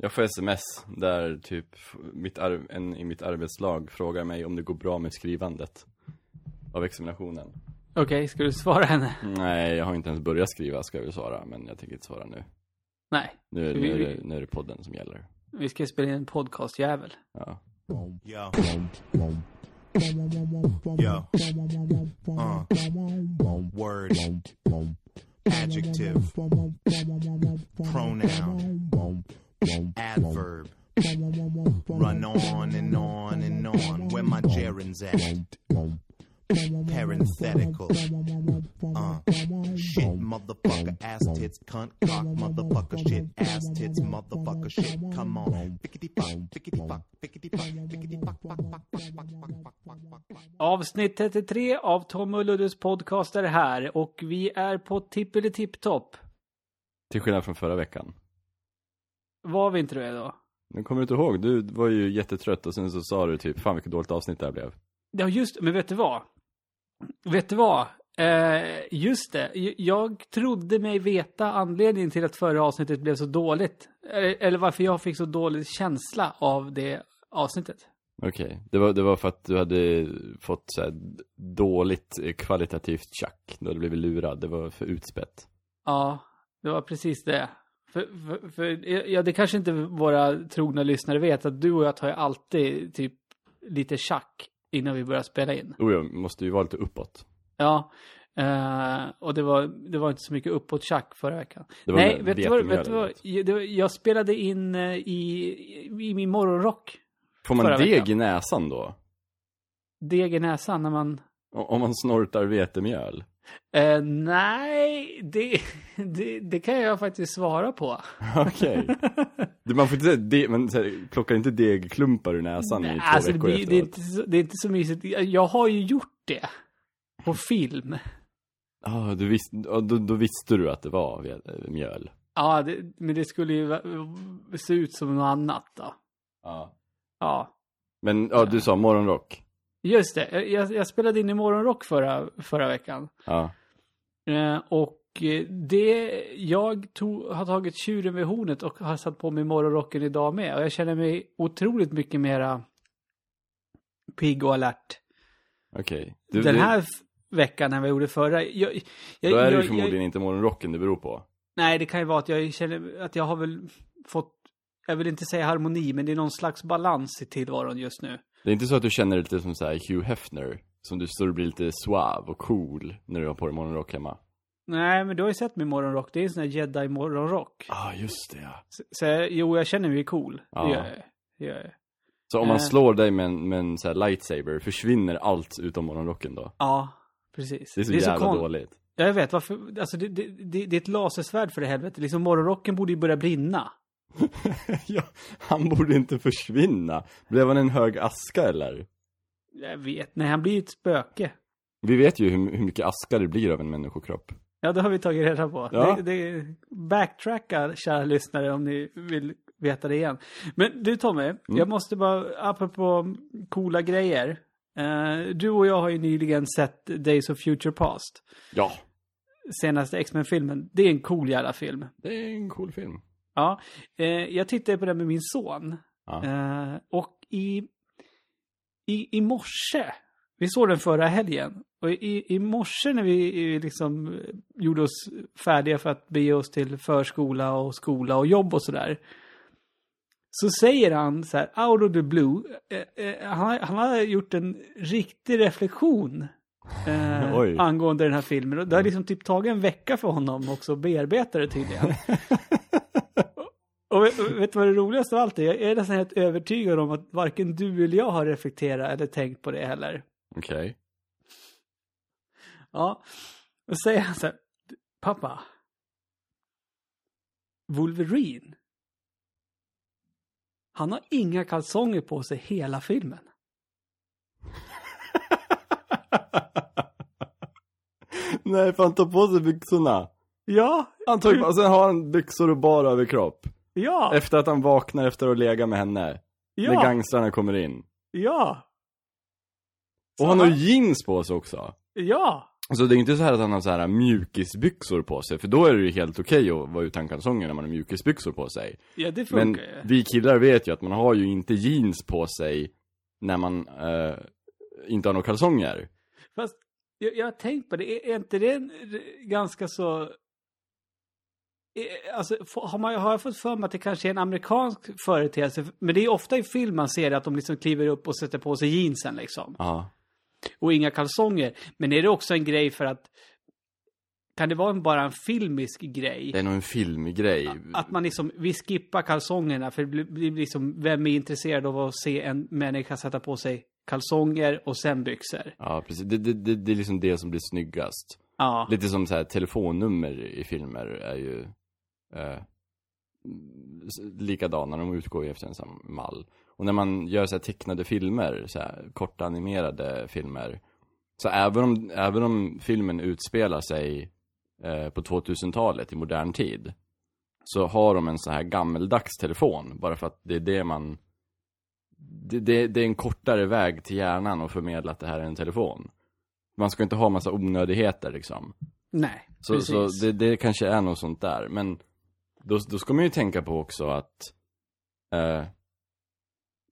Jag får sms där typ mitt en i mitt arbetslag frågar mig om det går bra med skrivandet av examinationen. Okej, ska du svara henne? Nej, jag har inte ens börjat skriva ska jag väl svara, men jag tänker inte svara nu. Nej, Nu, Vi- nu, är, det, nu är det podden som gäller. vi ska spela in en podcastjävel. Ja. Yo. Yo. Uh. Word. Adjective. Pronoun. Adverb. Run on and on and on. Where my gerunds at? Parenthetical. Uh, shit, motherfucker, ass tits, cunt, cock, motherfucker, shit, ass tits, motherfucker, shit. Come on. Avsnitt 33 av Tom och Luddes podcast är här och vi är på tippelitipptopp. Till skillnad från förra veckan. Var vi inte det då? Men kommer du inte ihåg? Du var ju jättetrött och sen så sa du typ, fan vilket dåligt avsnitt det här blev. Ja, just Men vet du vad? Vet du vad? Eh, just det. Jag trodde mig veta anledningen till att förra avsnittet blev så dåligt. Eller, eller varför jag fick så dålig känsla av det avsnittet. Okej, det, var, det var för att du hade fått så här dåligt eh, kvalitativt tjack. Du hade blivit lurad, det var för utspätt. Ja, det var precis det. För, för, för ja, det kanske inte våra trogna lyssnare vet att du och jag tar ju alltid typ lite tjack innan vi börjar spela in. Oh, jag måste ju vara lite uppåt. Ja, eh, och det var, det var inte så mycket uppåt tjack förra veckan. Nej, vet du vad, vet du vad? Jag, jag spelade in eh, i, i min morgonrock. Får man deg veckan. i näsan då? Deg i näsan när man... Om man snortar vetemjöl? Eh, nej, det, det, det kan jag faktiskt svara på. Okej. Du, Man får inte säga de, man så här, plockar inte degklumpar ur näsan i två alltså, det, veckor blir- det, är efteråt. inte så, det är inte så mysigt. Jag, har ju gjort det. På film. Ah, du visst, då, då visste du att det var eh, mjöl? Ja, det, men det skulle ju se ut som något annat då. Ja. Ja. Men ja, du sa morgonrock? Just det, jag, jag spelade in i morgonrock förra, förra veckan. Ja. Eh, och eh, det, jag tog, har tagit tjuren vid hornet och har satt på mig morgonrocken idag med. Och jag känner mig otroligt mycket mera pigg och alert. Okej. Du- Den du- här f- veckan än vad jag gjorde förra. Jag, jag, Då är det ju förmodligen jag, inte morgonrocken det beror på. Nej, det kan ju vara att jag känner att jag har väl fått, jag vill inte säga harmoni, men det är någon slags balans i tillvaron just nu. Det är inte så att du känner dig lite som så Hugh Hefner? Som du står och blir lite suave och cool när du har på dig morgonrock hemma? Nej, men du har ju sett min morgonrock. Det är en sån här jedi-morgonrock. Ja, ah, just det ja. Så, så jo, jag känner mig cool. Ja. Det gör jag. Det gör jag. Så om man Eh. slår dig med en, med en så lightsaber, försvinner allt utom morgonrocken då? Ja, precis. Det är så jävla kon- dåligt. Jag vet, varför, alltså det, det, det, det är ett lasersvärd för det helvete. Liksom morgonrocken borde ju börja brinna. ja, han borde inte försvinna. Blev han en hög aska eller? Jag vet, nej han blir ju ett spöke. Vi vet ju hur, hur mycket aska det blir av en människokropp. Ja, det har vi tagit reda på. Ja. Det, det, backtracka, kära lyssnare, om ni vill veta det igen. Men du Tommy, Mm. jag måste bara, apropå coola grejer. Eh, du och jag har ju nyligen sett Days of Future Past. Ja, Senaste X-Men-filmen. Det är en cool jävla film. det är en cool film. Ja, eh, jag tittade på den med min son. Ja. Eh, och i, i, i morse, vi såg den förra helgen. Och i, i morse när vi liksom eh, gjorde oss färdiga för att bege oss till förskola och skola och jobb och sådär. Så säger han så här, out of the blue, han, han har gjort en riktig reflektion eh, angående den här filmen. Det har liksom typ tagit en vecka för honom också att bearbeta det tydligen. Och vet, vet du vad det roligaste av allt är? Jag är nästan helt övertygad om att varken du eller jag har reflekterat eller tänkt på det heller. Okej. Ja. Och säger han så här, pappa. Wolverine. Han har inga kalsonger på sig hela filmen. Nej, för han tar på sig byxorna. Ja, Han tar, sen har han byxor och bara överkropp. Ja, Efter att han vaknar efter att lägga med henne. När ja, gangstrarna kommer in. ja. Och Så han har jeans på sig också. Ja, Alltså det är inte så här att han har så här mjukisbyxor på sig, för då är det ju helt okej att vara utan kalsonger när man har mjukisbyxor på sig. Ja, det Men funkar ju. vi killar vet ju att man har ju inte jeans på sig när man eh, inte har några kalsonger. Fast jag, jag har tänkt på det, är, är inte det en ganska så... är- Alltså, har, man, har jag fått för mig att det kanske är en amerikansk företeelse? Men det är ofta i film man ser att de liksom kliver upp och sätter på sig jeansen liksom. Ja. Och inga kalsonger. Men är det också en grej för att... Kan det vara en, bara en filmisk grej? Det är nog en filmgrej. Att man liksom, vi skippar kalsongerna för det blir liksom, vem är intresserad av att se en människa sätta på sig kalsonger och sen byxor? Ja, precis. Det, det, det, det är liksom det som blir snyggast. Ja. Lite som så här telefonnummer i filmer är ju eh, likadana, de utgår ju efter en sån mall. Och när man gör så tecknade filmer, så här korta animerade filmer, så även om, även om filmen utspelar sig eh, på 2000-talet i modern tid, så har de en så här gammeldags telefon, bara för att det är det man det, det, det är en kortare väg till hjärnan att förmedla att det här är en telefon. Man ska inte ha massa onödigheter liksom. Nej, Så, precis. så det, det kanske är något sånt där. Men då, då ska man ju tänka på också att eh,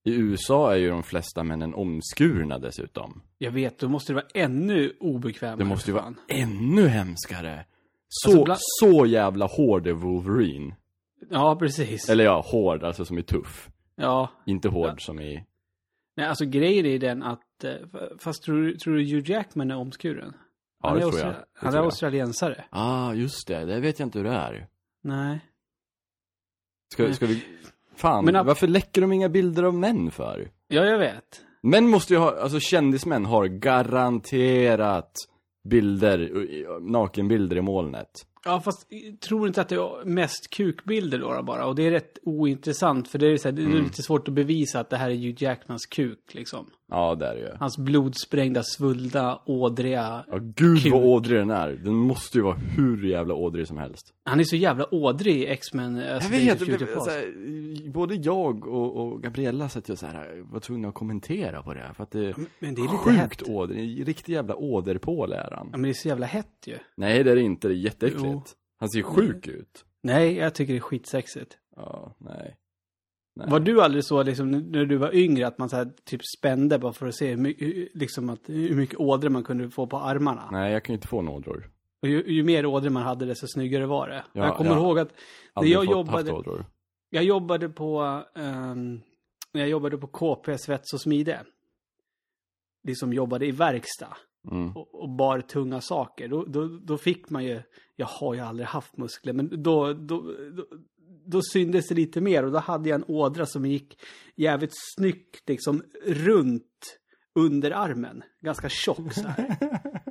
i USA är ju de flesta männen omskurna dessutom. Jag vet, då måste det vara ännu obekvämare. Det måste ju vara ännu hemskare. Så, Alltså, bland- så jävla hård är Wolverine. Ja, precis. Eller ja, hård, alltså som är tuff. Ja. Inte hård Ja. som i... Nej, alltså grejen är den att... eh, Fast tror, du- tror du Hugh Jackman är omskuren? Ja, han det är tror jag. Det Han tror är jag. australiensare. Ah, just det. Det vet jag inte hur det är. Nej. Ska, ska vi... Fan, Men att- varför läcker de inga bilder av män för? Ja, jag vet. Män måste ju ha, alltså kändismän har garanterat bilder, nakenbilder i molnet. Ja, fast jag tror inte att det är mest kukbilder då bara. Och det är rätt ointressant. För det är, så här, det är Mm. lite svårt att bevisa att det här är Hugh Jackmans kuk, liksom. Ja, det är det ju. Hans blodsprängda, svullna, ådriga... Ja, gud Kuk. vad ådrig den är. Den måste ju vara hur jävla ådrig som helst. Han är så jävla ådrig i X-Men. eh, Jag vet, det, det, så här, både jag och, och Gabriella satt ju så här, var tvungna att kommentera på det här. För att det Men det är lite sjukt hett. ådrig, riktig jävla åderpål är han. Ja, men det är så jävla hett ju. Nej, det är det inte, det är jätteäckligt. Jo. Han ser ju sjuk ut. Nej, jag tycker det är skitsexigt. Ja, nej. nej. Var du aldrig så liksom när du var yngre att man så här, typ spände bara för att se hur, mycket- liksom att, hur mycket ådror man kunde få på armarna? Nej, jag kan ju inte få nådor. Och ju, ju mer ådror man hade desto snyggare var det. Ja, jag kommer ja. ihåg att när jag fått, jobbade, ådror. jag jobbade på, när jag jobbade på KP Svets och Smide. Liksom jobbade i verkstad Mm. och, och bar tunga saker. Då, då, då fick man ju, jag har ju aldrig haft muskler, men då, då, då, då syndes det lite mer och då hade jag en ådra som gick jävligt snyggt liksom runt under armen. Ganska tjock så här.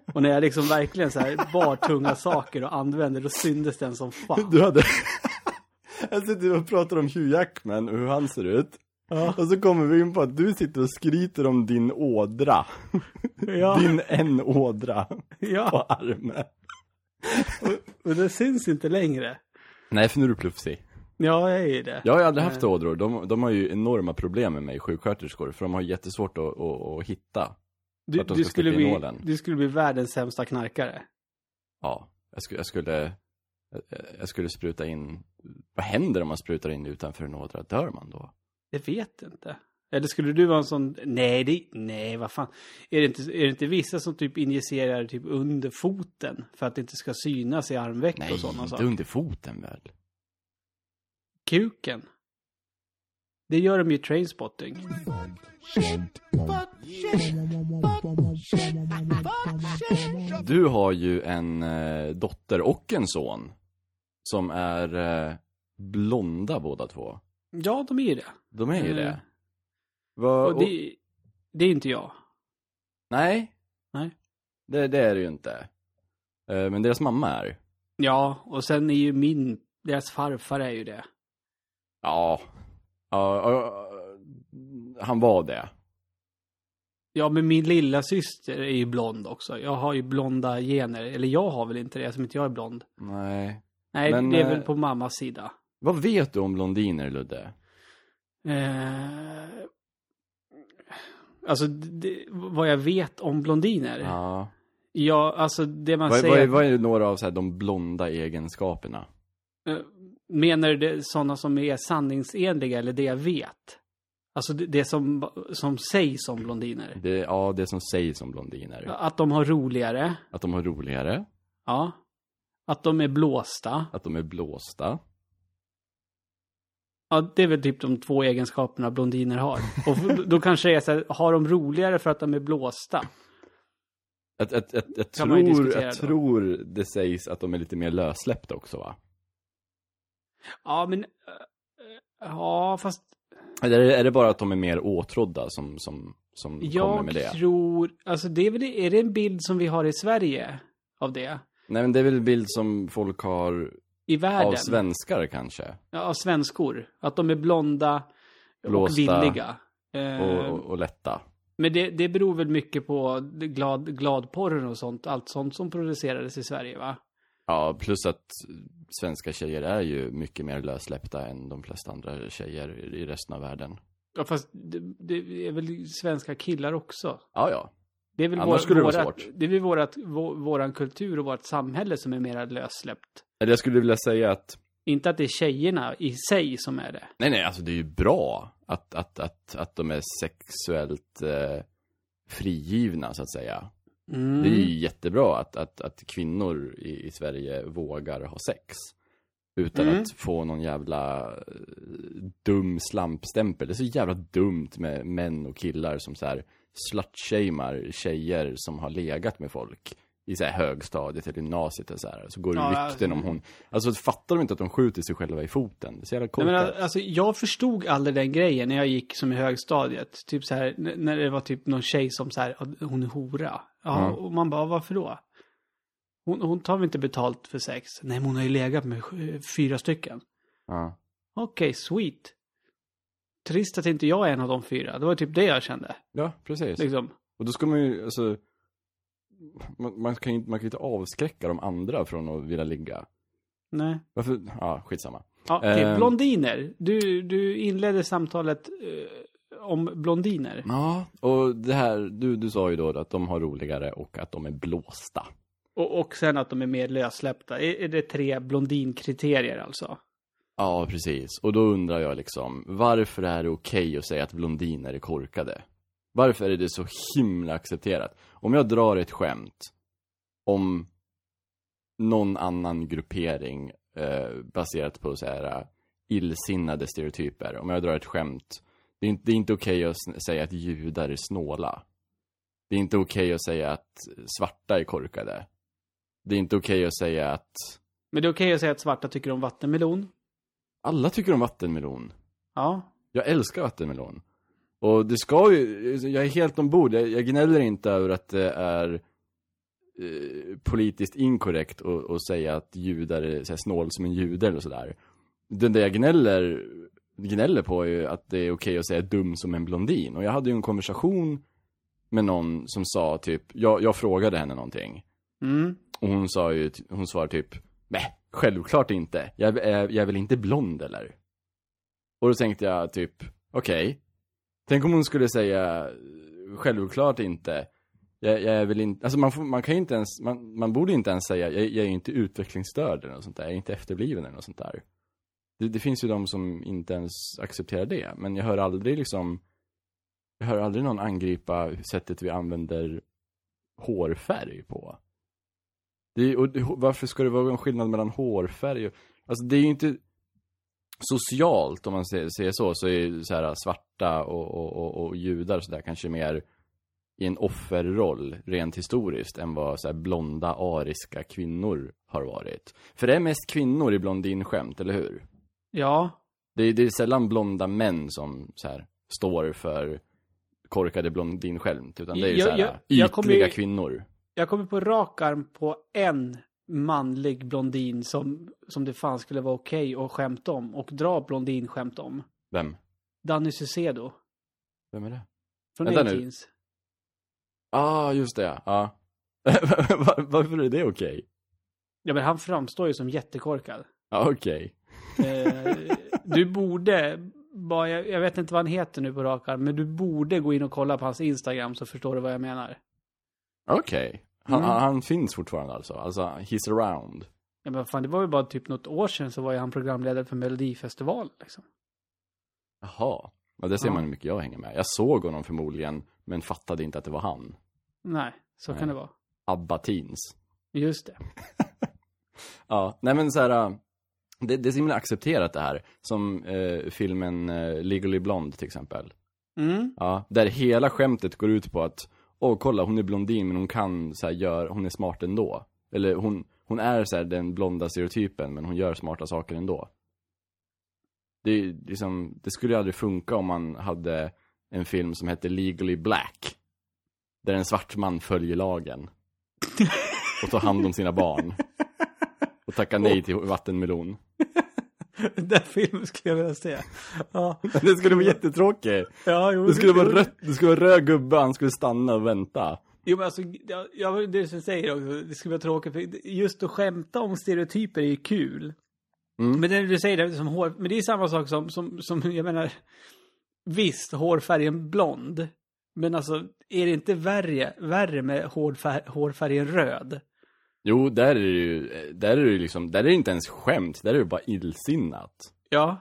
Och när jag liksom verkligen så här bar tunga saker och använde, då syndes den som fan. Du hade... jag sitter och pratar om Hugh Jackman och hur han ser ut. Och så kommer vi in på att du sitter och skryter om din ådra. Ja, Din en ådra på ja. armen. Och, och det syns inte längre. Nej, för nu är du plufsig. Ja, jag är det. Jag har ju aldrig haft ådror. De, de har ju enorma problem med mig, sjuksköterskor. För de har jättesvårt att, att, att hitta. Du, att du, skulle bli, du skulle bli världens sämsta knarkare. Ja, jag skulle, jag skulle, jag skulle spruta in. Vad händer om man sprutar in utanför en ådra? Dör man då? Jag vet inte. Eller skulle du vara en sån, nej, det, nej, vad fan. Är det, inte, är det inte vissa som typ injicerar typ under foten för att det inte ska synas i armveck Nej, och sådana inte saker? under foten väl? Kuken. Det gör de ju i trainspotting. Du har ju en eh, dotter och en son. Som är eh, blonda båda två. Ja, de är ju det. De är ju Mm. det. Va, Och det, det är inte jag. nej. Nej. Det, det är det ju inte. Eh, men deras mamma är. Ja, och sen är ju min, deras farfar är ju det. Ja. Ja, ja, han var det. Ja, men min lilla syster är ju blond också. Jag har ju blonda gener. Eller jag har väl inte det, som inte jag är blond. Nej. Nej, Men, det är eh, väl på mammas sida. Vad vet du om blondiner, Ludde? Eh, alltså, det, vad jag vet om blondiner. Ja. Ja, alltså det man Vad, säger... vad, är, vad är några av så här, de blonda egenskaperna? Eh, Menar du det sådana som är sanningsenliga eller det jag vet? Alltså det, det som, som sägs om blondiner. Det, ja, det som sägs om blondiner. Att de har roligare. Att de har roligare, Ja. Att de är blåsta. att de är blåsta. Ja, det är väl typ de två egenskaperna blondiner har. Och då kanske det är så här, har de roligare för att de är blåsta? Jag, jag, jag, jag, tror, jag då. tror det sägs att de är lite mer lössläppta också va? Ja, men... eh, Ja, fast Eller är det, bara att de är mer åtrådda som, som, som kommer jag med det? tror... Alltså det är väl... Är det en bild som vi har i Sverige av det? Nej men det är väl en bild som folk har I världen? av svenskar kanske? Ja, av svenskor. Att de är blonda och Blåsta villiga. Eh, Och, och, och lätta. Men det, det beror väl mycket på glad, gladporren och sånt. Allt sånt som producerades i Sverige, va? Ja, plus att svenska tjejer är ju mycket mer lössläppta än de flesta andra tjejer i resten av världen. Ja, fast det, det är väl svenska killar också? Ja, ja. Det är väl Annars vår, skulle det vara vårat, svårt. det är väl vårat, vår, våran kultur och vårt samhälle som är mer lössläppt. Eller jag skulle vilja säga att Inte att det är tjejerna i sig som är det. Nej, nej, alltså det är ju bra att, att, att, att de är sexuellt eh, frigivna, så att säga. Mm. Det är ju jättebra att, att, att kvinnor i, i Sverige vågar ha sex. Utan Mm. att få någon jävla eh, dum slampstämpel. Det är så jävla dumt med män och killar som så här slutshamear tjejer som har legat med folk i så här högstadiet eller gymnasiet och så här. Så går det Ja, rykten om hon. Alltså fattar de inte att de skjuter sig själva i foten? Det är så Nej, men alltså, jag förstod aldrig den grejen när jag gick som i högstadiet. Typ så här, när det var typ någon tjej som så här, "Ja, hon är hora. Ja, Mm. och man bara, varför då? Hon, hon tar väl inte betalt för sex? Nej, men hon har ju legat med fyra stycken. Ja. Okej, sweet. Trist att inte jag är en av de fyra. Det var typ det jag kände. ja, precis. Liksom. Och då ska man ju, alltså, man, man kan ju inte, man kan inte avskräcka de andra från att vilja ligga. Nej. Varför? Ja, skitsamma. Ja, okej, Ehm. blondiner. Du, du inledde samtalet eh, om blondiner. Ja, och det här, du, du sa ju då att de har roligare och att de är blåsta. Och, och sen att de är mer lössläppta. Är, är det tre blondinkriterier alltså? Ja, precis. Och då undrar jag liksom, varför är det okej att säga att blondiner är korkade? Varför är det så himla accepterat? Om jag drar ett skämt om någon annan gruppering eh, baserat på så här eh, illsinnade stereotyper. Om jag drar ett skämt, det är inte, det är inte okej att säga att judar är snåla. Det är inte okej att säga att svarta är korkade. Det är inte okej att säga att Men det är okej att säga att svarta tycker om vattenmelon alla tycker om vattenmelon. Ja. Jag älskar vattenmelon. Och det ska ju, jag är helt ombord. Jag, jag gnäller inte över att det är eh, politiskt inkorrekt att, säga att judar är så här snål som en jude eller sådär. Det där jag gnäller, gnäller på är ju att det är okej att säga dum som en blondin. Och jag hade ju en konversation med någon som sa typ, jag, jag frågade henne någonting. Mm. Och hon sa ju, hon svarade typ, nej, självklart inte. Jag är, jag är väl inte blond eller? Och då tänkte jag typ, okej. Tänk om hon skulle säga, självklart inte. Jag, jag är väl inte, alltså man, får, man kan ju inte ens, man, man borde inte ens säga, jag, jag är inte utvecklingsstörd eller något sånt där. Jag är inte efterbliven eller något sånt där. Det, det finns ju de som inte ens accepterar det. Men jag hör aldrig liksom, jag hör aldrig någon angripa sättet vi använder hårfärg på. Är, och varför ska det vara en skillnad mellan hårfärg och... Alltså det är ju inte socialt om man säger, så, så är så här svarta och, och, och, och judar och sådär kanske mer i en offerroll rent historiskt än vad så här blonda ariska kvinnor har varit. För det är mest kvinnor i blondinskämt, eller hur? Ja. Det är, det är sällan blonda män som så här står för korkade blondinskämt, utan det är ju Jag- så här jag- jag kommer ytliga kvinnor. Jag kommer på rak arm på en manlig blondin som, som det fan skulle vara okej att skämta om och dra blondinskämt om. Vem? Danny Saucedo. Vem är det? Från Vänta. A-Teens. ah, just det, ja. Var- Varför är det okej? Ja men han framstår ju som jättekorkad. Ja, okej. Eh, du borde, bara, jag, jag vet inte vad han heter nu på rak arm, men du borde gå in och kolla på hans Instagram så förstår du vad jag menar. Okej. Han, Mm. han, han finns fortfarande alltså. Alltså, he's around. Ja, men fan, det var ju bara typ något år sedan så var ju han programledare för Melodifestivalen liksom. Jaha. Ja, det ser Ja. man hur mycket jag hänger med. Jag såg honom förmodligen, men fattade inte att det var han. Nej, så Nej. kan det vara. Abba Teens. Just det. Ja, nej men så här. äh, Det, det är så himla accepterat det här. Som eh, filmen eh, Legally Blonde till exempel. Mm. Ja, där hela skämtet går ut på att Åh, kolla, hon är blondin men hon kan så här, gör, hon är smart ändå. Eller hon, hon är så här, den blonda stereotypen men hon gör smarta saker ändå. Det, liksom, det skulle ju aldrig funka om man hade en film som hette Legally Black. Där en svart man följer lagen. Och tar hand om sina barn. Och tackar nej till vattenmelon. Den filmen skulle jag vilja se. Ja, Det skulle vara jättetråkigt. ja jo, Det skulle vara rött, det skulle vara röd gubbe, han skulle stanna och vänta. Jo, men alltså, jag, jag, det som säger också, det skulle vara tråkigt, för just att skämta om stereotyper är ju kul. Mm. Men det du säger, det, som hår, men det är samma sak som, som, som, jag menar, visst, hårfärgen blond. Men alltså, är det inte värre, värre med hårfär, hårfärgen röd? Jo, där är det ju, där är det liksom, där är det inte ens skämt, där är det bara illsinnat. Ja,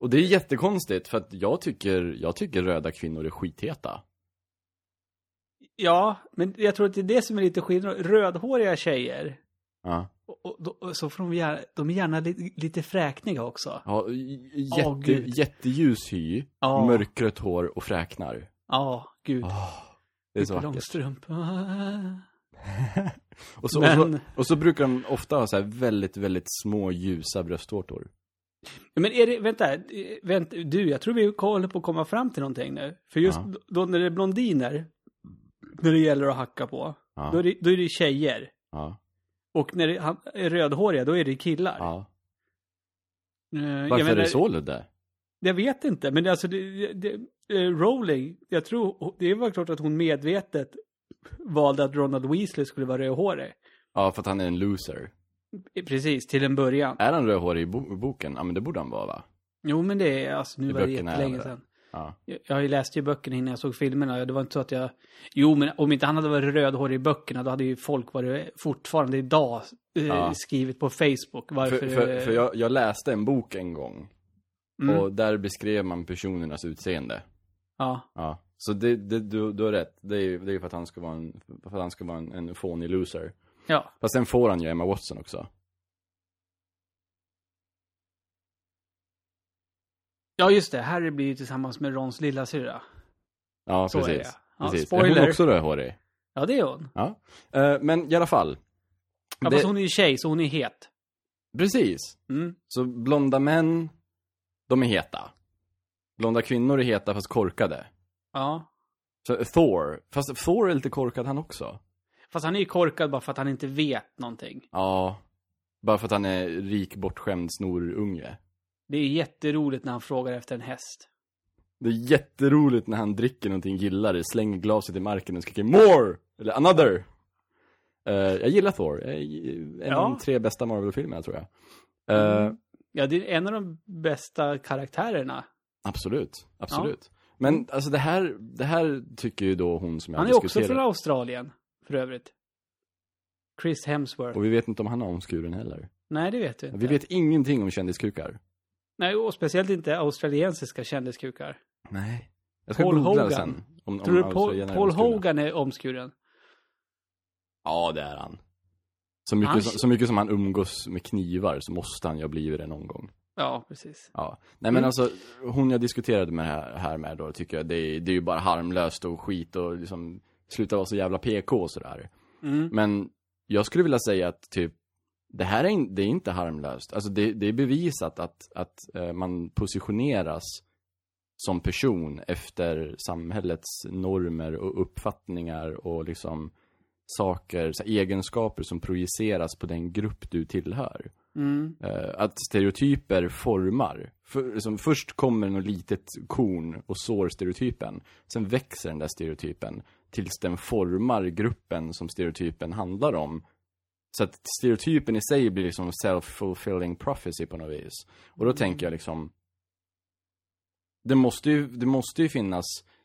Och det är jättekonstigt, för att jag tycker, jag tycker röda kvinnor är skitheta. ja, men jag tror att det är det som är lite skillnad. Rödhåriga tjejer, Ja. och, och, då- så får de gärna, de är gärna lite, lite fräkniga också. Ja, jätte, gud. jätteljus hy, Ja. mörkrött hår och fräknar. Ja, gud. Det är så vackert. Långstrump. Och så, Men- och, så, och så brukar de ofta ha så här väldigt, väldigt små ljusa bröstvårtor. Men är det, vänta, vänta, du, jag tror vi håller på att komma fram till någonting nu. För just Ja. då när det är blondiner, när det gäller att hacka på, Ja. då, är det, då är det tjejer. Ja, Och när det han är rödhåriga, då är det killar. Eh, Varför är menar, det så Ludde? Jag vet inte, men alltså det, det, eh, Rowling, jag tror, det var klart att hon medvetet valde att Ronald Weasley skulle vara rödhårig. Ja, för att han är en loser. Precis, till en början. Är han rödhårig i bo- boken? Ja, men det borde han vara va? Jo, men det är, alltså nu I var det jättelänge sedan. Ja. Jag, jag har ju läst ju böckerna innan jag såg filmerna. Det var inte så att jag... Jo, men om inte han hade varit rödhårig i böckerna, då hade ju folk varit fortfarande idag eh, Ja. skrivit på Facebook varför... För, för, för jag, jag läste en bok en gång. mm, Och där beskrev man personernas utseende. Ja, Ja. Så det, det, du, du har rätt. Det är, det är för att han ska vara en, för att han ska vara en, en fånig loser. ja. Fast sen får han ju Emma Watson också. Ja, just det. Harry blir ju tillsammans med Rons lillasyrra. Ja, Så är precis. det. Ja, precis. Är spoiler. hon också rödhårig? Ja, det är hon. Ja. Eh, men i alla fall. Ja, Det- fast hon är ju tjej, så hon är het. Precis. Mm. Så blonda män, de är heta. Blonda kvinnor är heta fast korkade. Ja. Så Thor, fast Thor är lite korkad han också. Fast han är ju korkad bara för att han inte vet någonting. Ja. Bara för att han är rik, bortskämd snorunge. Det är jätteroligt när han frågar efter en häst. Det är jätteroligt när han dricker någonting, gillar det, slänger glaset i marken och skriker MORE! Eller ANOTHER! Eh, jag gillar Thor. Eh, En av Ja. de tre bästa Marvel-filmerna tror jag. Eh, Mm. Ja, det är en av de bästa karaktärerna. Absolut, absolut. Men alltså det här, det här tycker ju då hon som jag Han är också från Australien, för övrigt. Chris Hemsworth. Och vi vet inte om han har omskuren heller. Nej, det vet vi inte. Vi vet ingenting om kändiskukar. Nej, och speciellt inte australiensiska kändiskukar. Nej. Jag ska Paul googla Hogan. sen. Om, om Tror du Paul, är Paul. Hogan är omskuren? Ja, det är han. Så mycket, Han- som, så mycket som han umgås med knivar så måste han ju ha blivit det någon gång. Ja, precis. Ja. Nej men Mm. alltså, hon jag diskuterade med här, här med då tycker jag det är, det är ju bara harmlöst och skit och liksom sluta vara så jävla PK och sådär. Mm. Men jag skulle vilja säga att typ det här är, det är inte harmlöst. Alltså det, det är bevisat att, att eh, man positioneras som person efter samhällets normer och uppfattningar och liksom saker, så här, egenskaper som projiceras på den grupp du tillhör. Mm. Eh, att stereotyper formar. För, liksom, först kommer något litet korn och sår stereotypen. Sen växer den där stereotypen tills den formar gruppen som stereotypen handlar om. Så att stereotypen i sig blir liksom self-fulfilling prophecy på något vis. Och då tänker jag liksom det måste ju, det måste ju finnas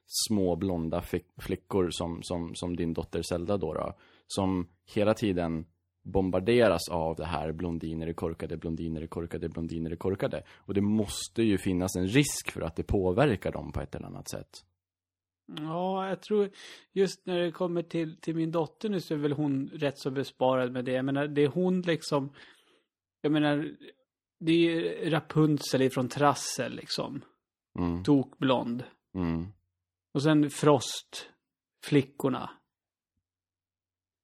små blonda flickor som, som, som din dotter Zelda då, då. Som hela tiden bombarderas av det här blondiner är korkade, blondiner är korkade, blondiner är korkade. Och det måste ju finnas en risk för att det påverkar dem på ett eller annat sätt. Ja, jag tror just när det kommer till, till min dotter nu så är väl hon rätt så besparad med det. Jag menar, det är hon liksom, jag menar, det är Rapunzel ifrån Trassel liksom. Mm, Tokblond. mm. Och sen Frost, flickorna.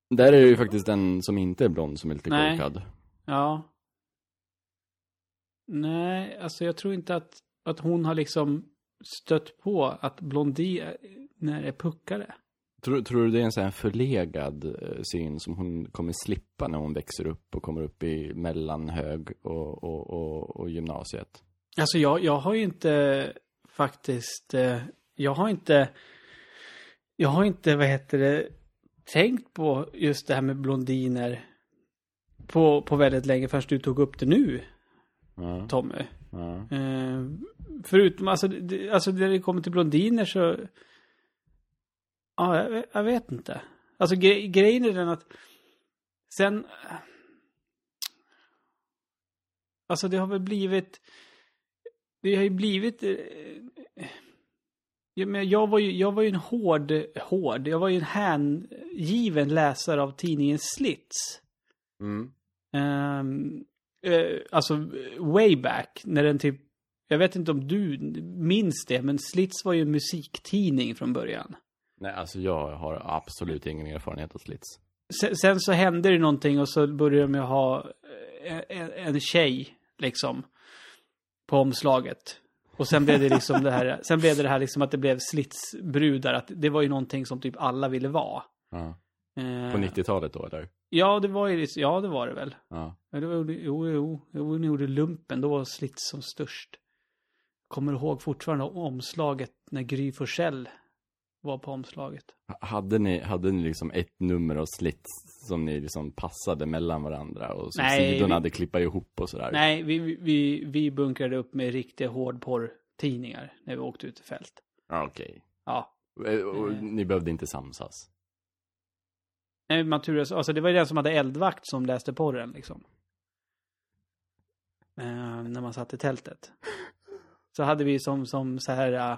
Där är det ju faktiskt den som inte är blond som är lite Nej. korkad. Ja. Nej, alltså jag tror inte att, att hon har liksom stött på att blondiner är puckare. Tror, tror du det är en sån här förlegad eh, syn som hon kommer slippa när hon växer upp och kommer upp i mellanhög och, och, och, och gymnasiet? Alltså jag, jag har ju inte faktiskt, eh, jag har inte, jag har inte, vad heter det, tänkt på just det här med blondiner på, på väldigt länge förrän du tog upp det nu, Ja, Tommy. ja. Eh, förutom, alltså, det, alltså när det kommer till blondiner så, ja, jag, vet- jag vet inte. Alltså gre, grejen är den att sen, alltså det har väl blivit, det har ju blivit, jag, men jag var ju, jag var ju en hård, hård, jag var ju en hängiven läsare av tidningen Slits. Mm. Ehm, eh, alltså way back när den typ jag vet inte om du minns det, men Slits var ju en musiktidning från början. Nej, alltså jag har absolut ingen erfarenhet av slits. Sen, sen så hände det någonting och så började de ju ha eh, en, en tjej, liksom, på omslaget. Och sen blev det liksom det här, sen blev det det här liksom att det blev slitsbrudar, att det var ju någonting som typ alla ville vara. Ja. Eh, På 90-talet då, eller? Ja, det var ju, ja det var det väl. Ja. Ja, det var, jo, jo, jo, ni gjorde lumpen, då var Slits som störst. Kommer ihåg fortfarande omslaget när Gry Forssell var på omslaget. Hade ni, hade ni liksom ett nummer av slits som ni liksom passade mellan varandra och som Nej, sidorna vi- hade klippat ihop och sådär? Nej, vi, vi, vi bunkrade upp med riktiga hårdporr-tidningar när vi åkte ut i fält. Ja, Okej. Ja. Eh, och Eh. Ni behövde inte samsas? Nej, man turades, alltså det var ju den som hade eldvakt som läste porren liksom. Eh, när man satt i tältet. Så hade vi som, som så här äh,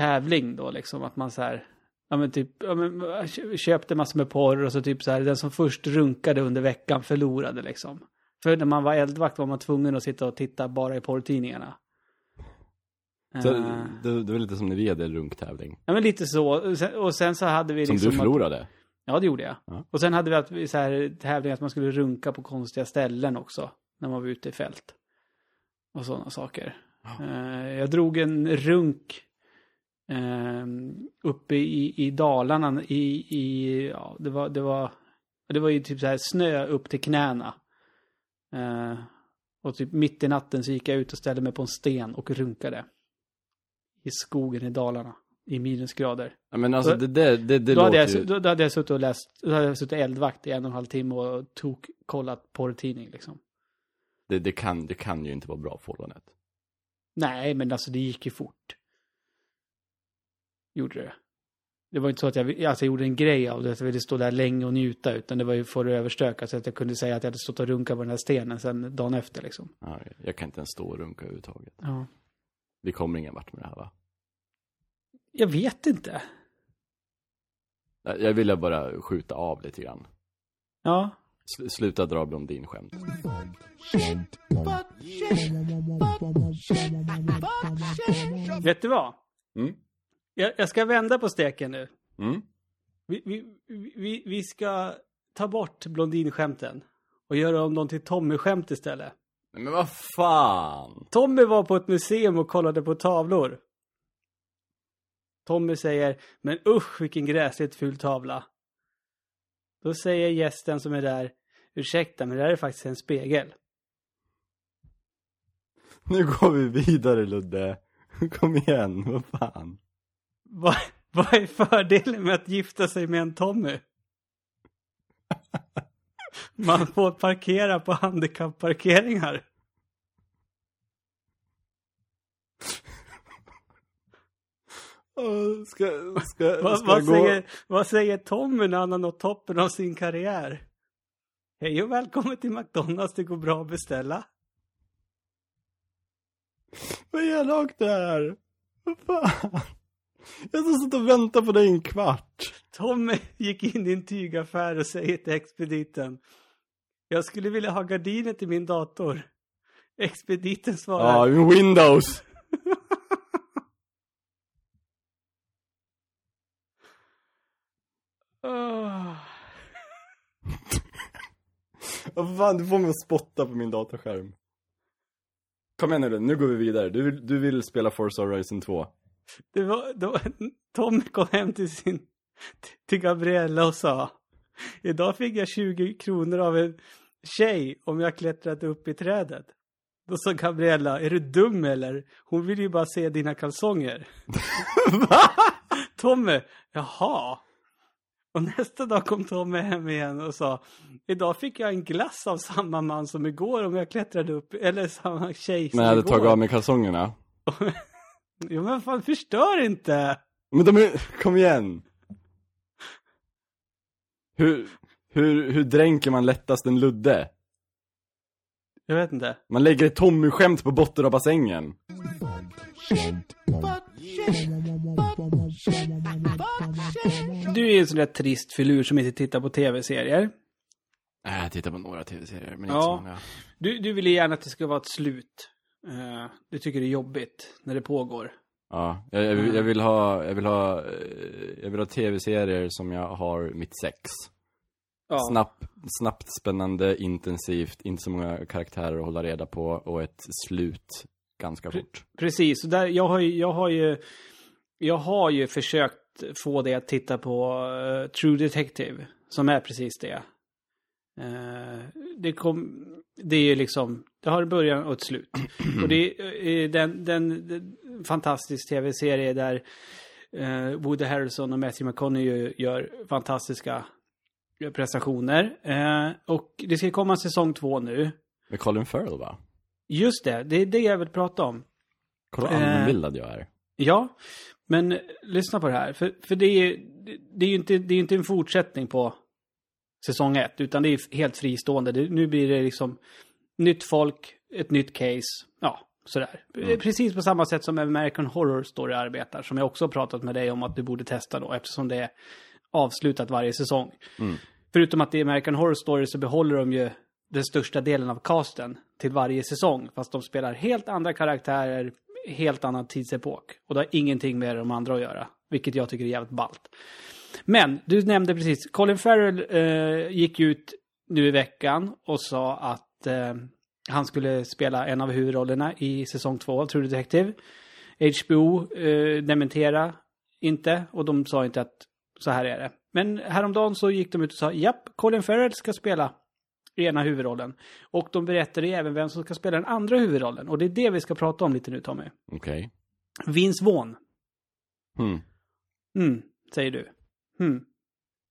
tävling då liksom att man så här Ja men typ, ja, men, kö- köpte massor med porr och så typ så här, den som först runkade under veckan förlorade liksom. För när man var eldvakt var man tvungen att sitta och titta bara i porrtidningarna. Så, Eh, det, det var lite som när vi hade en runktävling. Ja men lite så. Och sen, och sen så hade vi Som liksom du att- förlorade? Ja, det gjorde jag. Ja. Och sen hade vi att så här tävling att man skulle runka på konstiga ställen också. När man var ute i fält. Och sådana saker. Eh, jag drog en runk eh, uppe i, i Dalarna i, i ja, det var, det var, det var ju typ så här snö upp till knäna. Eh, och typ mitt i natten så gick jag ut och ställde mig på en sten och runkade. I skogen i Dalarna. I minusgrader. Ja, men alltså Så- det, det, det, det då, hade jag, ju... då, då hade jag suttit och läst, då hade jag suttit eldvakt i en och en halv timme och tog, kollat porrtidning liksom. Det, det, kan, det kan ju inte vara bra förhållandet. Nej, men alltså det gick ju fort. Gjorde det. Det var inte så att jag, alltså, jag gjorde en grej av det, att jag ville stå där länge och njuta, utan det var ju för att överstöka så att jag kunde säga att jag hade stått och runkat på den här stenen sen dagen efter liksom. Ja, jag kan inte ens stå och runka överhuvudtaget. Ja. Vi kommer ingen vart med det här va? Jag vet inte. Jag jag ville bara skjuta av lite grann. Ja. Sl- sluta dra blondinskämt. Vet du vad? Mm. Jag, jag ska vända på steken nu. Mm. Vi, vi, vi, vi ska ta bort blondinskämten och göra om dem till Tommy-skämt istället. Men vad fan! Tommy var på ett museum och kollade på tavlor. Tommy säger, men usch vilken gräsligt ful tavla. Då säger gästen som är där, ursäkta men det här är faktiskt en spegel. Nu går vi vidare Ludde. Kom igen, vad fan. Vad, vad är fördelen med att gifta sig med en Tommy? Man får parkera på handikapparkeringar. Åh, Ska, ska, Vad, ska vad, gå... säger, vad säger Tommy när han har nått toppen av sin karriär? Hej och välkommen till McDonalds, det går bra att beställa. Vad elakt det är. Vad fan. Jag har suttit och väntat på dig en kvart. Tommy gick in i en tygaffär och säger till expediten. Jag skulle vilja ha gardiner till min dator. Expediten Ja, svarar. min Windows. "Åh." Vad fan, du får mig att spotta på min dataskärm. Kom igen nu, nu går vi vidare. Du vill, du vill spela Forza Horizon 2. Det var, då, Tommy kom hem till sin, till Gabriella och sa. Idag fick jag 20 kronor av en tjej om jag klättrat upp i trädet. Då sa Gabriella, är du dum eller? Hon vill ju bara se dina kalsonger. Tommy, jaha. Och nästa dag kom Tommy hem igen och sa, idag fick jag en glass av samma man som igår om jag klättrade upp, eller samma tjej som Men jag hade igår. tagit av mig kalsongerna. Jo men fan, förstör inte! Men de är, kom igen. Hur, hur, hur dränker man lättast en ludde? Jag vet inte. Man lägger ett Tommy-skämt på botten av bassängen. Du är ju en sån där trist filur som inte tittar på tv-serier. Nej, jag tittar på några tv-serier, men inte Ja. så många. Du, du vill ju gärna att det ska vara ett slut. Eh, du tycker det är jobbigt när det pågår. Ja, jag, jag, vill- jag vill ha, jag vill ha, eh, jag vill ha tv-serier som jag har mitt sex. Ja. Snabb, snabbt, spännande, intensivt, inte så många karaktärer att hålla reda på och ett slut ganska fort. Precis, där, jag, har ju, jag, har ju, jag har ju försökt få dig att titta på eh, True Detective, som är precis det. Eh, det, kom, det är ju liksom, det har en början och ett slut. och det är eh, den, den, den fantastisk tv-serie där eh, Woody Harrelson och Matthew McConaughey gör fantastiska prestationer. Eh, och det ska komma säsong två nu. Med Colin Farrell va? Just det, det är det jag vill prata om. Kolla vad Eh. allmänbildad jag är. Ja, men lyssna på det här. För, för det, är, det är ju inte, det är inte en fortsättning på säsong ett, utan det är helt fristående. Det, nu blir det liksom nytt folk, ett nytt case, ja, sådär. Precis på samma sätt som American Horror Story arbetar, som jag också har pratat med dig om att du borde testa då, eftersom det är avslutat varje säsong. Förutom att i American Horror Story så behåller de ju den största delen av casten till varje säsong. Fast de spelar helt andra karaktärer, helt annan tidsepok. Och det har ingenting med de andra att göra. Vilket jag tycker är jävligt ballt. Men, du nämnde precis, Colin Farrell eh, gick ut nu i veckan och sa att eh, han skulle spela en av huvudrollerna i säsong två av True Detective. HBO eh, dementera inte och de sa inte att så här är det. Men häromdagen så gick de ut och sa japp, Colin Farrell ska spela ena huvudrollen. Och de berättade även vem som ska spela den andra huvudrollen. Och det är det vi ska prata om lite nu Tommy. Okej. Vince Vaughn. Hmm. Mm, säger du. Mm.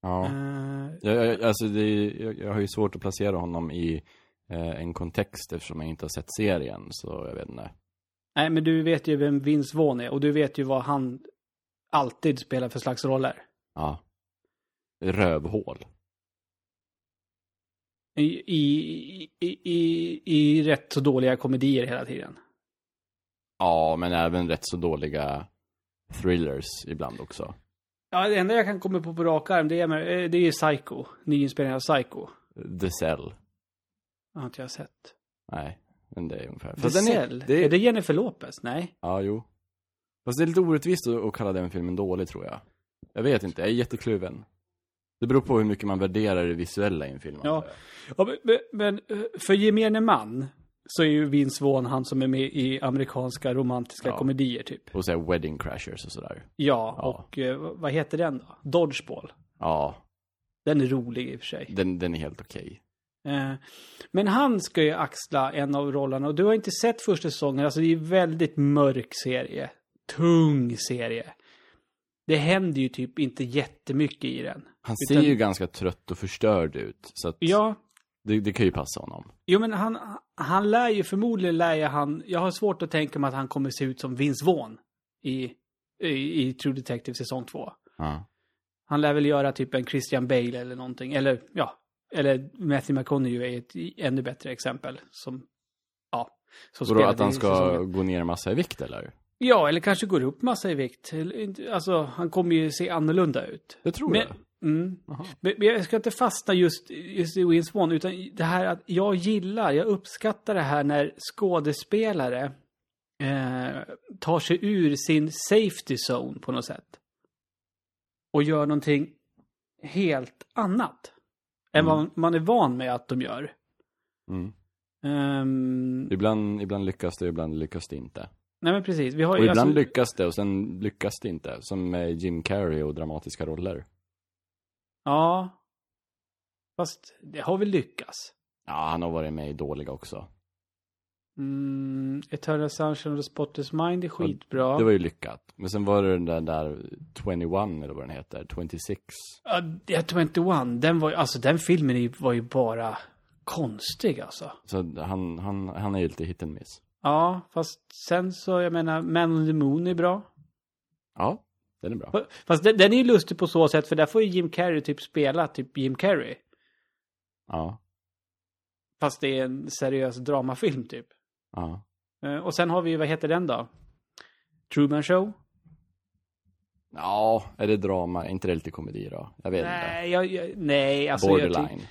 Ja. Eh, Jag, jag, alltså det, är- jag, jag har ju svårt att placera honom i eh, en kontext eftersom jag inte har sett serien, så jag vet inte. nej, men du vet ju vem Vince Vaughn är. Och du vet ju vad han alltid spelar för slags roller. Ja. Rövhål. I, i, i, i, i rätt så dåliga komedier hela tiden. Ja, men även rätt så dåliga thrillers ibland också. Ja, det enda jag kan komma på på rak arm, det är, med- det är Psycho. Nyinspelningen av Psycho. The Cell. Det har inte jag sett. Nej, men det är ungefär. The Fast den Cell? är, det Är är, det Jennifer Lopez? Nej. Ja, jo. Fast det är lite orättvist att, kalla den filmen dålig, tror jag. Jag vet inte, jag är jättekluven. Det beror på hur mycket man värderar det visuella i en film. Ja. Ja, men- men, men eh, för gemene man så är ju Vince Vaughn han som är med i amerikanska romantiska Ja. komedier typ. Och så wedding crashers och sådär. Ja, Ja. och eh, vad heter den då? Dodgeball. Ja, Den är rolig i och för sig. den, den är helt okej. Eh, Men han ska ju axla en av rollerna och du har inte sett första säsongen. Alltså det är en väldigt mörk serie. Tung serie. Det händer ju typ inte jättemycket i den. Han Utan- ser ju ganska trött och förstörd ut. Så att Ja, det, det kan ju passa honom. jo men han, han lär ju förmodligen lär ju han, jag har svårt att tänka mig att han kommer se ut som Vince Vaughn i i, i True Detective säsong 2. Ja. Han lär väl göra typ en Christian Bale eller någonting. Eller ja, eller Matthew McConaughey är ett ännu bättre exempel. Som, ja. Som Vadå, att han ska säsongen. gå ner massa i vikt eller? Ja, eller kanske går upp massa i vikt. Alltså, han kommer ju se annorlunda ut. Det tror Men, jag. Mm, men jag ska inte fastna just, just i Vince Vaughn, utan det här att jag gillar, jag uppskattar det här när skådespelare eh, tar sig ur sin safety zone på något sätt. Och gör någonting helt annat. Än Mm. vad man är van med att de gör. Mm. Ehm, Ibland, ibland lyckas det, ibland lyckas det inte. nej men precis, vi har Och ibland alltså, lyckas det och sen lyckas det inte. Som med Jim Carrey och dramatiska roller. Ja. Fast det har väl lyckats. Ja, han har varit med i dåliga också. Mm, Eternal Sunshine of the Spotless Mind är skitbra. Det var ju lyckat. Men sen var det den där, där 21 eller vad den heter, 26. Ja, ja, 21, den var ju, alltså den filmen var ju bara konstig alltså. Så han, han, han är ju lite hit and miss. Ja, fast sen så, jag menar, Man on the Moon är bra. Ja, den är bra. Fast den, den är ju lustig på så sätt, för där får ju Jim Carrey typ spela typ Jim Carrey. Ja, Fast det är en seriös dramafilm typ. ja. Eh, Och sen har vi, vad heter den då? Truman Show? Ja, är det drama? Är inte det lite komedi då? Jag vet inte. Nej, jag, jag, nej, alltså jag, ty, Borderline.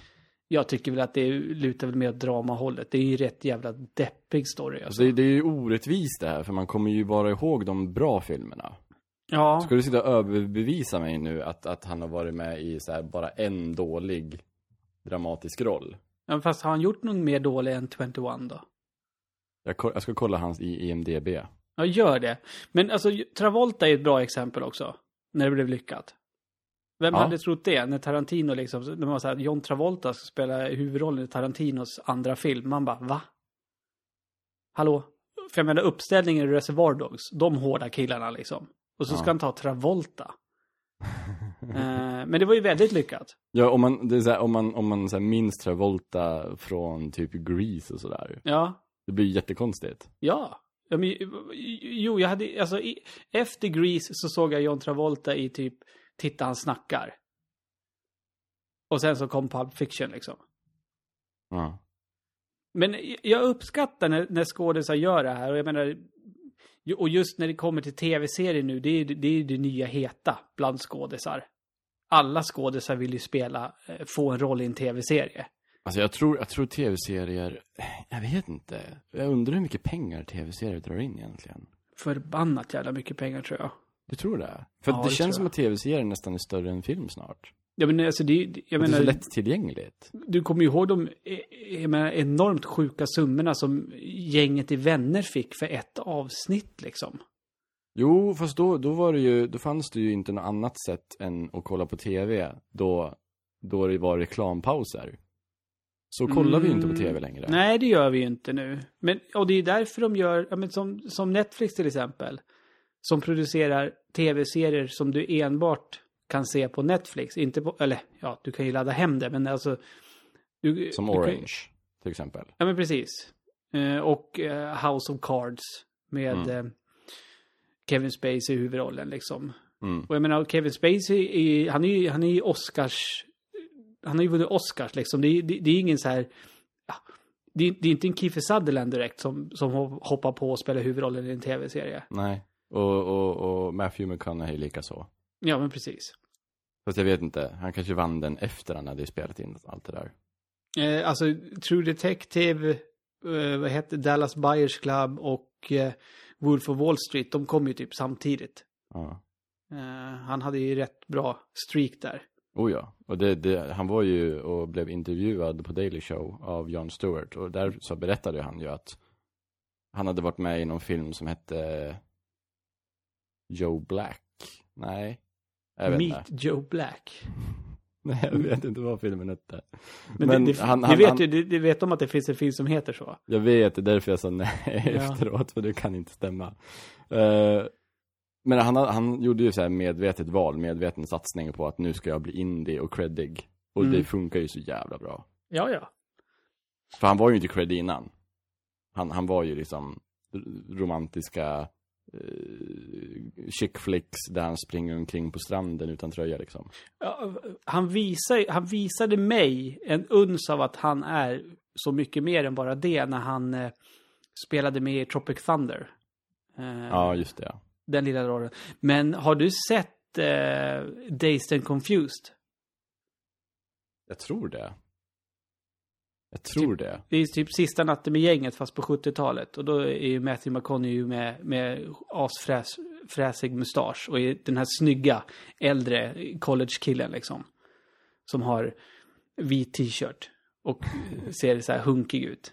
jag tycker väl att det lutar väl mer åt dramahållet. Det är ju rätt jävla deppig story alltså. Alltså det, det är ju orättvist det här, för man kommer ju bara ihåg de bra filmerna. Ja. Ska du sitta och överbevisa mig nu att, att han har varit med i så här bara en dålig dramatisk roll? ja, fast har han gjort någon mer dålig än 21 då? Jag, jag ska kolla hans i IMDB. Ja, gör det. Men alltså, Travolta är ett bra exempel också. När det blev lyckat. Vem Ja. hade trott det? När Tarantino liksom, när man var så här, John Travolta ska spela huvudrollen i Tarantinos andra film. Man bara, va? Hallå? För jag menar uppställningen i Reservoir Dogs, de hårda killarna liksom. Och så Ja. ska han ta Travolta. eh, men det var ju väldigt lyckat. Ja, om man, här, om man, om man så här minns Travolta från typ Grease och sådär. Ja. Det blir jättekonstigt. Ja. ja men, jo, jag hade, alltså, i, efter Grease så såg jag John Travolta i typ Titta han snackar. Och sen så kom Pulp Fiction liksom. Ja. Men jag uppskattar när, när skådisar gör det här och jag menar ju- och just när det kommer till tv-serier nu, det är det, är det nya heta bland skådisar. Alla skådisar vill ju spela, eh, få en roll i en tv-serie. Alltså jag tror, jag tror tv-serier, jag vet inte. Jag undrar hur mycket pengar tv-serier drar in egentligen. Förbannat jävla mycket pengar tror jag. Du tror det? För Ja, det, det känns som att tv-serier nästan är större än film snart. Ja men alltså det, jag det är så lättillgängligt. du kommer ju ihåg de eh, menar, enormt sjuka summorna som gänget i Vänner fick för ett avsnitt liksom. Jo, fast då, då var det ju, då fanns det ju inte något annat sätt än att kolla på tv. Då, då det var reklampauser. Så kollar vi ju inte på tv längre. Mm. Nej, det gör vi ju inte nu. Men, och det är därför de gör, ja, men som, som Netflix till exempel. Som producerar tv-serier som du enbart kan se på Netflix. Inte på, eller ja, du kan ju ladda hem det, men alltså. Du, Som du kan- Orange, till exempel. Ja, men precis. Eh, och eh, House of Cards med Mm. eh, Kevin Spacey i huvudrollen liksom. Mm. Och jag menar, Kevin Spacey, är, han är ju han är Oscars... Han har ju vunnit Oscars liksom. Det det, det är ingen så här... Ja, det, är, det är inte en Kiefer Sutherland direkt som, som hoppar på och spelar huvudrollen i en tv-serie. Nej. Och, och, och Matthew McConaughey lika så. Ja, men precis. Fast jag vet inte, han kanske vann den efter han hade spelat in allt det där. Eh, alltså, True Detective, eh, vad heter Dallas Buyers Club och eh, Wolf of Wall Street, de kom ju typ samtidigt. Ja. Eh, han hade ju rätt bra streak där. Oh ja, och det, det, han var ju och blev intervjuad på Daily Show av Jon Stewart och där så berättade han ju att han hade varit med i någon film som hette Joe Black. Nej, Meet inte. Joe Black. Nej, jag vet inte vad filmen hette. Men, Men det, det, han- han- vet han- ju, det, det vet om att det finns en film som heter så. Jag vet, det är därför jag sa nej Ja. efteråt, för det kan inte stämma. Eh, men han, han gjorde ju så här medvetet val, medveten satsning på att nu ska jag bli indie och creddig. Och Mm. det funkar ju så jävla bra. Ja, ja. För han var ju inte creddig innan. Han, han var ju liksom romantiska, chick flicks där han springer omkring på stranden utan tröja liksom. Ja, han, visar, han visade mig en uns av att han är så mycket mer än bara det när han eh, spelade med i Tropic Thunder. Eh, Ja, just det ja. Den lilla rollen. Men har du sett eh, Dazed and Confused? Jag tror det. Jag tror det. Det är typ sista natten med gänget fast på 70-talet. Och då är ju Matthew McConaughey med, med asfräsig mustasch. Och är den här snygga äldre college-killen liksom. Som har vit t-shirt. Och ser så här hunkig ut.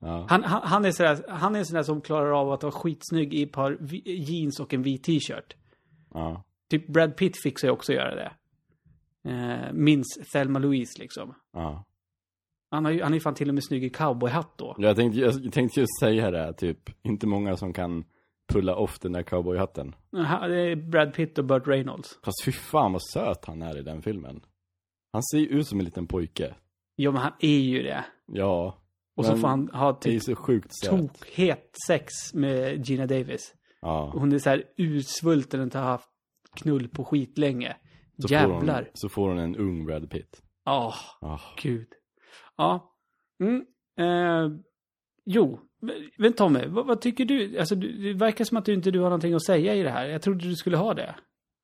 Ja. Han, han, han är sådär, han är en sån där som klarar av att vara skitsnygg i ett par jeans och en vit t-shirt. ja. Typ Brad Pitt fick sig också göra det. Eh, minns Thelma Louise liksom. ja. Han, har ju, han är ju fan till och med snygg i cowboyhatt då. Jag tänkte, jag tänkte just säga det, typ. Inte många som kan pulla off den där cowboyhatten. Ha- Det är Brad Pitt och Burt Reynolds. Fast fy fan vad söt han är i den filmen. Han ser ju ut som en liten pojke. Ja, men han är ju det. Ja. Och så får han ha typ så sjukt söt. tokhet sex med Gina Davis. Ja. Hon är så här utsvulten och inte har haft knull på skit länge. Så får, Jävlar. hon, så får hon en ung Brad Pitt. Ja. gud. Ja. Mm. Eh, jo, men Tommy, vad, vad tycker du? Alltså, det verkar som att du inte du har någonting att säga i det här. Jag trodde du skulle ha det.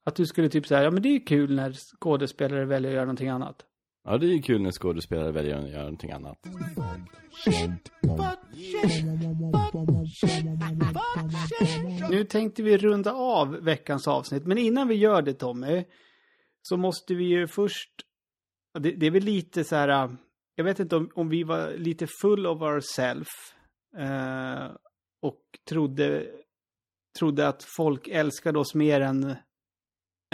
Att du skulle typ säga, ja men det är kul när skådespelare väljer att göra någonting annat. ja, det är ju kul när skådespelare väljer att göra någonting annat. Nu tänkte vi runda av veckans avsnitt, men innan vi gör det Tommy, så måste vi ju först, det, det är väl lite så här, jag vet inte om, om vi var lite full of ourselves eh, och trodde, trodde att folk älskade oss mer än,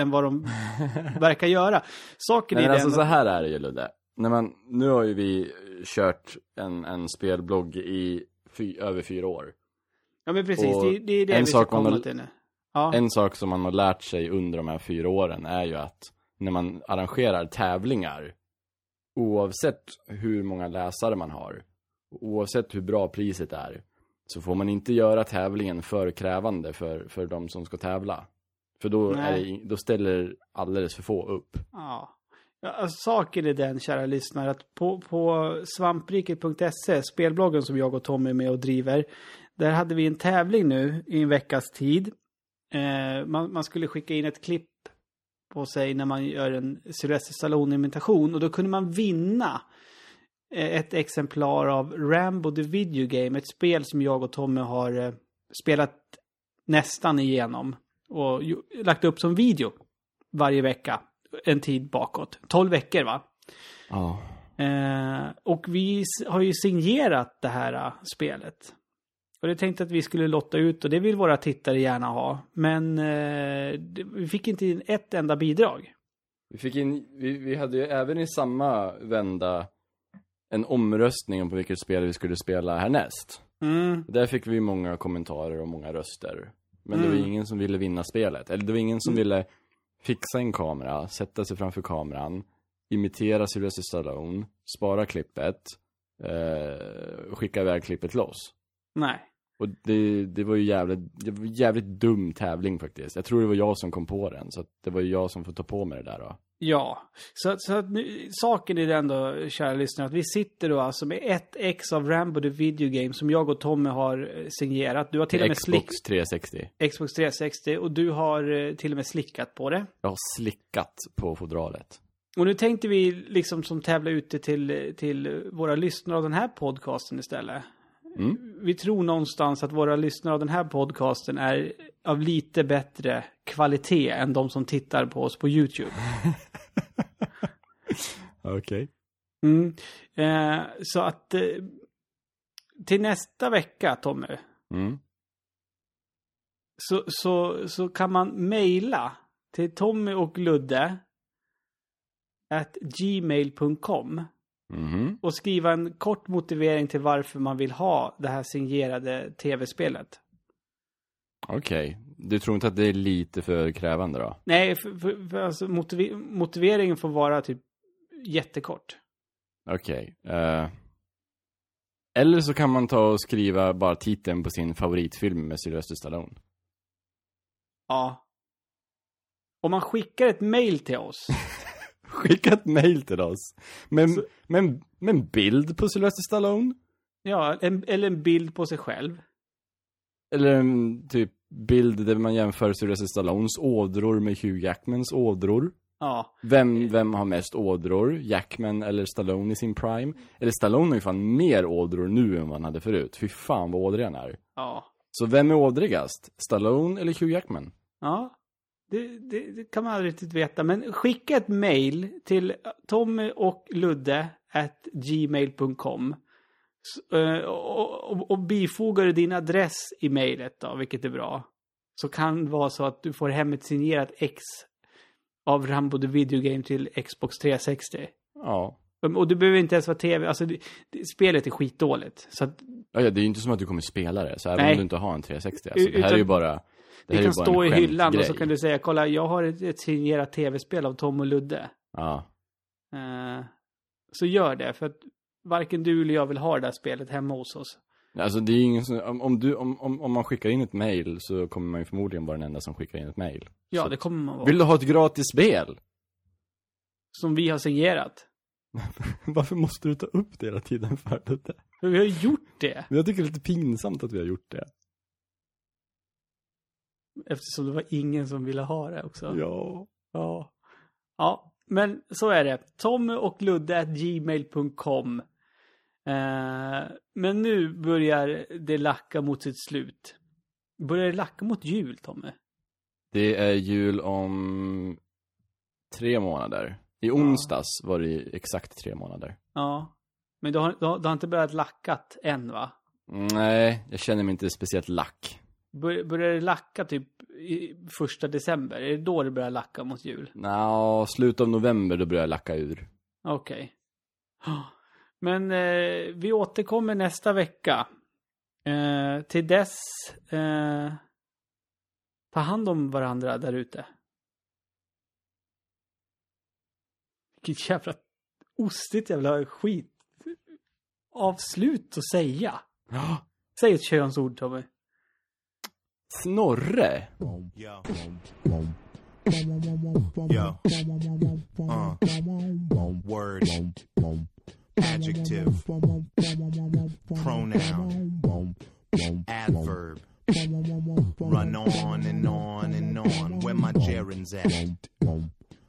än vad de verkar göra. Saken Nej, är men den... alltså så här är det ju Ludde. När man, nu har ju vi kört en, en spelblogg i fy, över fyra år. ja men precis, och det, det är det vi ska komma har- till nu. Ja. En sak som man har lärt sig under de här fyra åren är ju att när man arrangerar tävlingar, oavsett hur många läsare man har, oavsett hur bra priset är, så får man inte göra tävlingen för krävande för, för de som ska tävla. För då, det, då ställer alldeles för få upp. Ja. Ja, alltså, saken är den, kära lyssnare, att på, på svampriket.se, spelbloggen som jag och Tommy är med och driver, där hade vi en tävling nu i en veckas tid. Eh, man, man skulle skicka in ett klipp på sig när man gör en Sylvester Stallone-imitation och då kunde man vinna eh, ett exemplar av Rambo the Video Game, ett spel som jag och Tommy har eh, spelat nästan igenom och lagt upp som video varje vecka en tid bakåt. 12 veckor va? Ja. Eh, och vi har ju signerat det här eh, spelet. Och det tänkte att vi skulle lotta ut och det vill våra tittare gärna ha. Men eh, vi fick inte in ett enda bidrag. Vi fick in, vi, vi hade ju även i samma vända en omröstning om på vilket spel vi skulle spela härnäst. Mm. Där fick vi många kommentarer och många röster. Men det var Mm. ingen som ville vinna spelet. Eller det var ingen som ville fixa en kamera, sätta sig framför kameran, imitera Sylvester Stallone, spara klippet, eh, skicka iväg klippet loss. Nej. Och det, det var ju jävligt, det var jävligt dum tävling faktiskt. Jag tror det var jag som kom på den, så det var ju jag som får ta på mig det där då. Ja, så, så att nu, saken är den då, kära lyssnare, att vi sitter då alltså med ett ex av Rambo the Video Game som jag och Tommy har eh, signerat. Du har till och med slick, Xbox 360. Xbox 360 och du har eh, till och med slickat på det. Jag har slickat på fodralet. Och nu tänkte vi liksom som tävla ut det till, till våra lyssnare av den här podcasten istället. Mm. Vi tror någonstans att våra lyssnare av den här podcasten är av lite bättre kvalitet än de som tittar på oss på YouTube. Okej. Mm. Eh, så att eh, till nästa vecka, Tommy, Mm. så, så, så kan man mejla till Tommy och Ludde at gmail.com Mhm. och skriva en kort motivering till varför man vill ha det här signerade tv-spelet. Okej. Du tror inte att det är lite för krävande då? Nej, för, för, för alltså motiver motiveringen får vara typ jättekort. Okej. eh, eller så kan man ta och skriva bara titeln på sin favoritfilm med Sylvester Stallone. Ja, Om man skickar ett mail till oss. Skicka ett mail till oss. Med, med, en- med en bild på Sylvester Stallone. ja, en, eller en bild på sig själv. Eller en typ bild där man jämför Sylvester Stallones ådror med Hugh Jackmans ådror. Ja, Vem, vem har mest ådror? Jackman eller Stallone i sin prime? Eller Stallone har ju fan mer ådror nu än vad han hade förut. Fy fan vad ådrig han är. ja, Så vem är ådrigast? Stallone eller Hugh Jackman? ja. Det, det, det kan man aldrig riktigt veta. Men skicka ett mail till Tommy och Ludde at gmail.com. Eh, Och, och, och bifogar du din adress i mejlet då, vilket är bra. Så kan det vara så att du får hem ett signerat ex av Rambo the Video Game till Xbox 360. Ja. Och det behöver inte ens vara tv, alltså det, spelet är skitdåligt. Så att Ja, ja, det är ju inte som att du kommer spela det. Så även Nej. om du inte har en 360. Alltså, det här Utan- är ju bara... Det, är kan stå i hyllan och så kan du säga, kolla jag har ett, ett signerat tv-spel av Tom och Ludde. Ja. Eh, så gör det, för att varken du eller jag vill ha det där spelet hemma hos oss. Alltså det är ingen som, om, om, du, om, om, om man skickar in ett mail så kommer man ju förmodligen vara den enda som skickar in ett mail. Ja, Så- det kommer man vara. Vill du ha ett gratis spel? Som vi har signerat. Varför måste du ta upp det hela tiden för det? För vi har gjort det. Jag tycker det är lite pinsamt att vi har gjort det. Eftersom det var ingen som ville ha det också. Ja. Ja. Ja, men så är det. Tommy och Ludde at gmail.com. Eh, men nu börjar det lacka mot sitt slut. Börjar det lacka mot jul, Tommy? Det är jul om tre månader. I onsdags var det exakt tre månader. Ja. Men du har, du har, du har inte börjat lackat än, va? Nej, jag känner mig inte speciellt lack. Bör, börjar det lacka typ första december? Är det då det börjar lacka mot jul? Nå, slutet av november då börjar jag lacka ur. Okej. Men eh, vi återkommer nästa vecka. Eh, till dess, eh, ta hand om varandra där ute. Vilket jävla ostigt jävla skit. Avslut att säga. Säg ett könsord Tommy. Snorre! Yo. Yo. Uh. Word. Adjective. Pronoun. Adverb. Run on and on and on. Where my gerunds at?